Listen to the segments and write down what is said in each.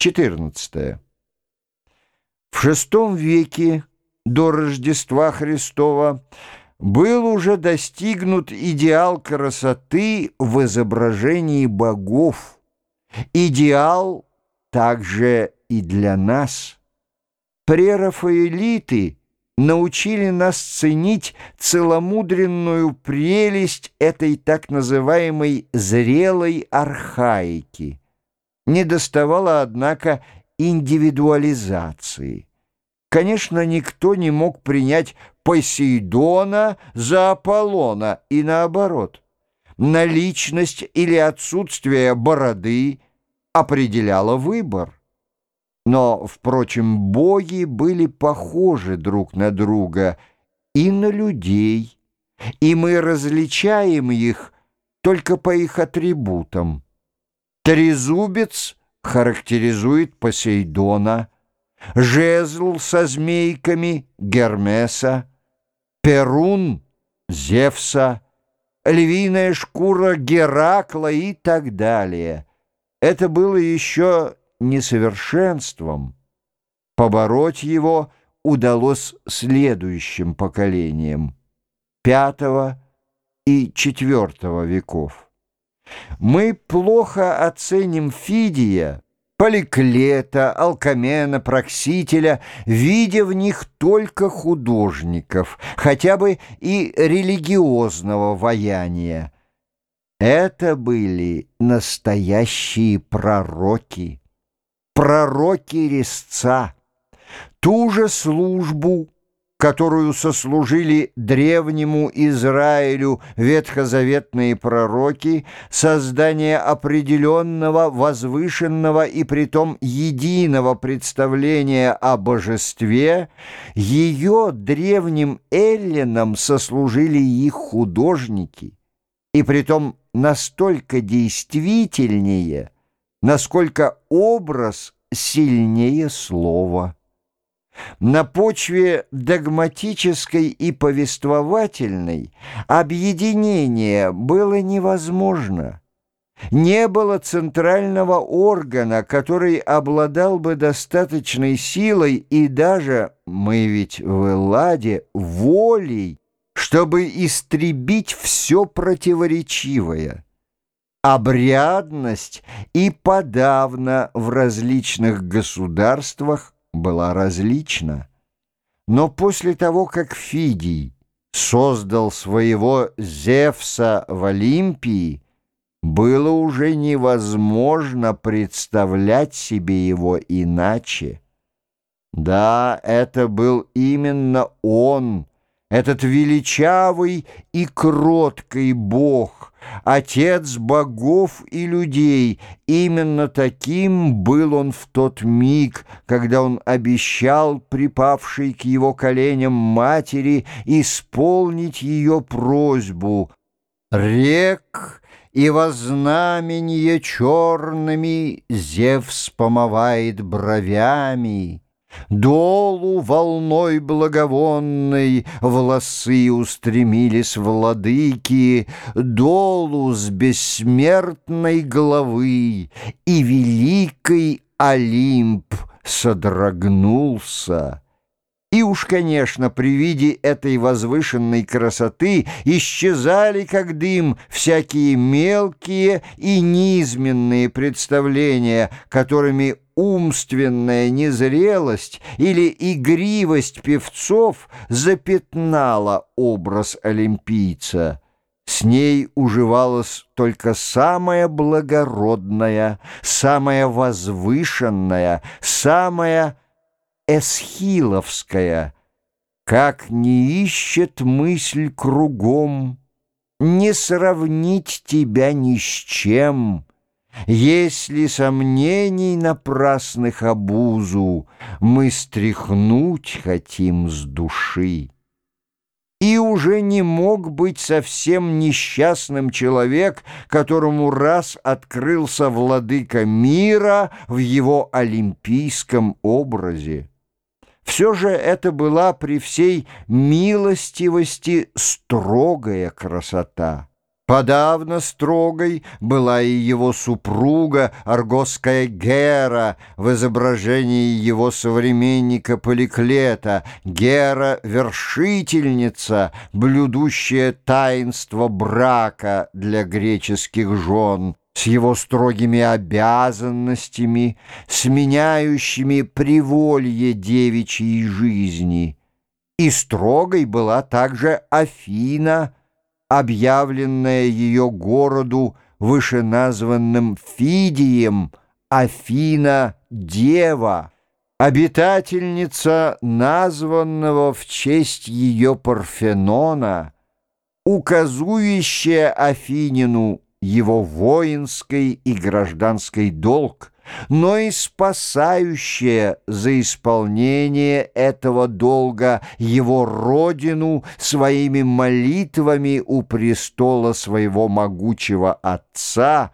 14. В VI веке до Рождества Христова был уже достигнут идеал красоты в изображении богов. Идеал также и для нас. Прерафаэлиты научили нас ценить целомудренную прелесть этой так называемой «зрелой архаики». Не доставало, однако, индивидуализации. Конечно, никто не мог принять Посейдона за Аполлона и наоборот. Наличность или отсутствие бороды определяло выбор. Но, впрочем, боги были похожи друг на друга и на людей, и мы различаем их только по их атрибутам. Трезубец характеризует Посейдона, жезл со змейками Гермеса, Перун Зевса, львиная шкура Геракла и так далее. Это было еще несовершенством. Побороть его удалось следующим поколениям пятого и четвертого веков. Мы плохо оценим Фидия, Поликлета, Алкамена, Проксителя, видя в них только художников, хотя бы и религиозного ваяния. Это были настоящие пророки, пророки резца. Ту же службу, которую сослужили древнему Израилю ветхозаветные пророки, создание определенного, возвышенного и притом единого представления о божестве, ее древним эллинам сослужили их художники, и притом настолько действительнее, насколько образ сильнее слова. На почве догматической и повествовательной объединение было невозможно. Не было центрального органа, который обладал бы достаточной силой и даже, мы ведь в Элладе, волей, чтобы истребить все противоречивое. Обрядность и подавно в различных государствах была различна. Но после того, как Фидий создал своего Зевса в Олимпии, было уже невозможно представлять себе его иначе. Да, это был именно он, этот величавый и кроткий Бог, Отец богов и людей, именно таким был он в тот миг, когда он обещал припавшей к его коленям матери исполнить ее просьбу. Рек и во знаменье черными Зевс помывает бровями, Долу волной благовонной Волосы устремились владыки, Долу с бессмертной головы И великий Олимп содрогнулся. И уж, конечно, при виде этой возвышенной красоты исчезали, как дым, всякие мелкие и низменные представления, которыми умственная незрелость или игривость певцов запятнала образ олимпийца. С ней уживалась только самая благородная, самая возвышенная, самая эсхиловская. Как не ищет мысль кругом, не сравнить тебя ни с чем — если сомнений напрасных обузу Мы стряхнуть хотим с души. И уже не мог быть совсем несчастным человек, которому раз открылся владыка мира в его олимпийском образе. Все же это была при всей милостивости строгая красота. Подавно строгой была и его супруга, аргосская Гера, в изображении его современника Поликлета, Гера-вершительница, блюдущая таинство брака для греческих жен, с его строгими обязанностями, сменяющими приволье девичьей жизни. И строгой была также Афина, объявленная ее городу вышеназванным Фидием, Афина — Дева, обитательница названного в честь ее Парфенона, указующая Афинину его воинской и гражданской долг, но и спасающая за исполнение этого долга его родину своими молитвами у престола своего могучего отца,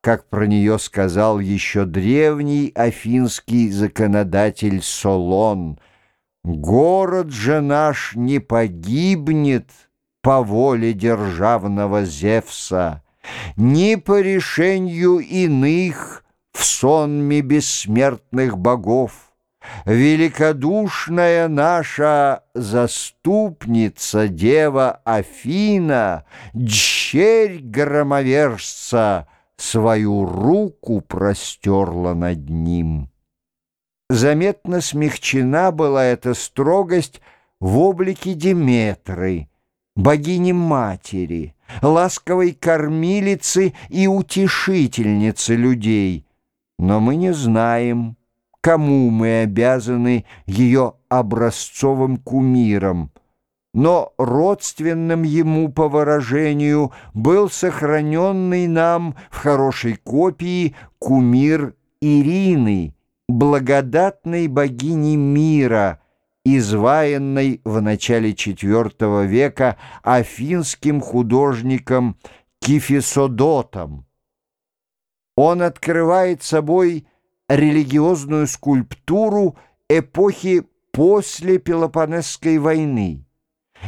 как про нее сказал еще древний афинский законодатель Солон. «Город же наш не погибнет по воле державного Зевса, ни по решению иных, в сонме бессмертных богов. Великодушная наша заступница, дева Афина, дщерь громовержца, свою руку простерла над ним. Заметно смягчена была эта строгость в облике Деметры, богини-матери, ласковой кормилицы и утешительницы людей — но мы не знаем, кому мы обязаны ее образцовым кумиром, но родственным ему по выражению был сохраненный нам в хорошей копии кумир Ирины, благодатной богини мира, изваянной в начале IV века афинским художником Кифисодотом. Он открывает собой религиозную скульптуру эпохи после Пелопонесской войны,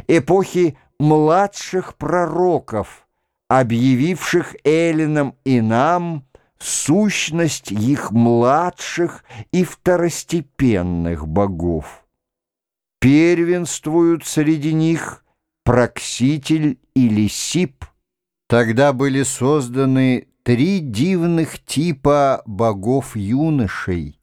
эпохи младших пророков, объявивших эллинам и нам сущность их младших и второстепенных богов. Первенствуют среди них Прокситель и Лисип. Тогда были созданы три дивных типа богов-юношей.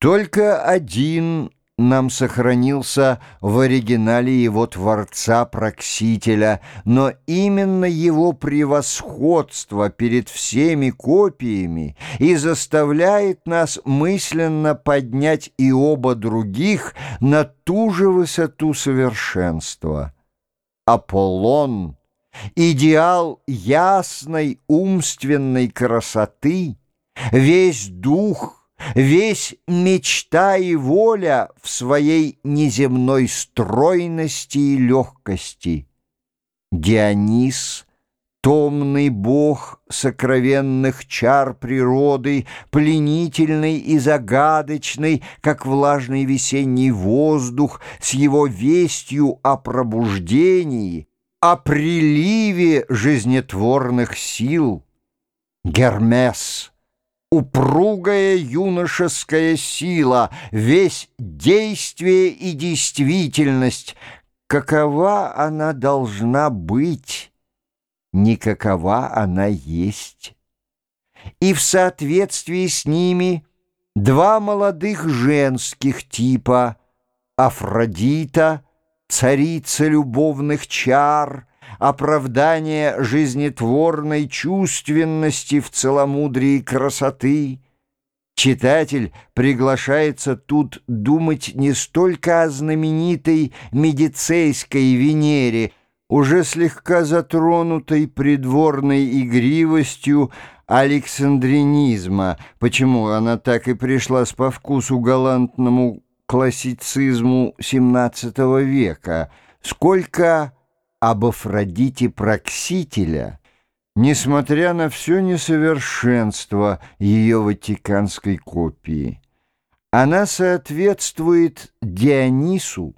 Только один нам сохранился в оригинале его Творца Проксителя, но именно его превосходство перед всеми копиями и заставляет нас мысленно поднять и оба других на ту же высоту совершенства. Аполлон — идеал ясной умственной красоты, весь дух, весь мечта и воля в своей неземной стройности и легкости. Дионис — Томный бог сокровенных чар природы, пленительный и загадочный, как влажный весенний воздух, с его вестью о пробуждении, о приливе жизнетворных сил. Гермес, упругая юношеская сила, весь действие и действительность, какова она должна быть, никакова она есть. И в соответствии с ними два молодых женских типа — Афродита — царица любовных чар, оправдание жизнетворной чувственности в целомудрии красоты. Читатель приглашается тут думать не столько о знаменитой медицейской Венере, уже слегка затронутой придворной игривостью александринизма, почему она так и пришлась по вкусу галантному классицизму XVII века, сколько об Афродите Проксителя, несмотря на все несовершенство ее ватиканской копии. Она соответствует Дионису,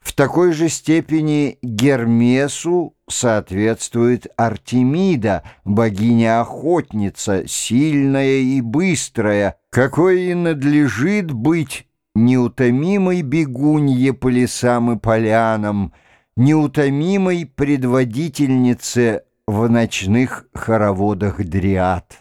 в такой же степени Гермесу соответствует Артемида, богиня-охотница, сильная и быстрая, какой и надлежит быть неутомимой бегунье по лесам и полянам, неутомимой предводительнице в ночных хороводах дриад.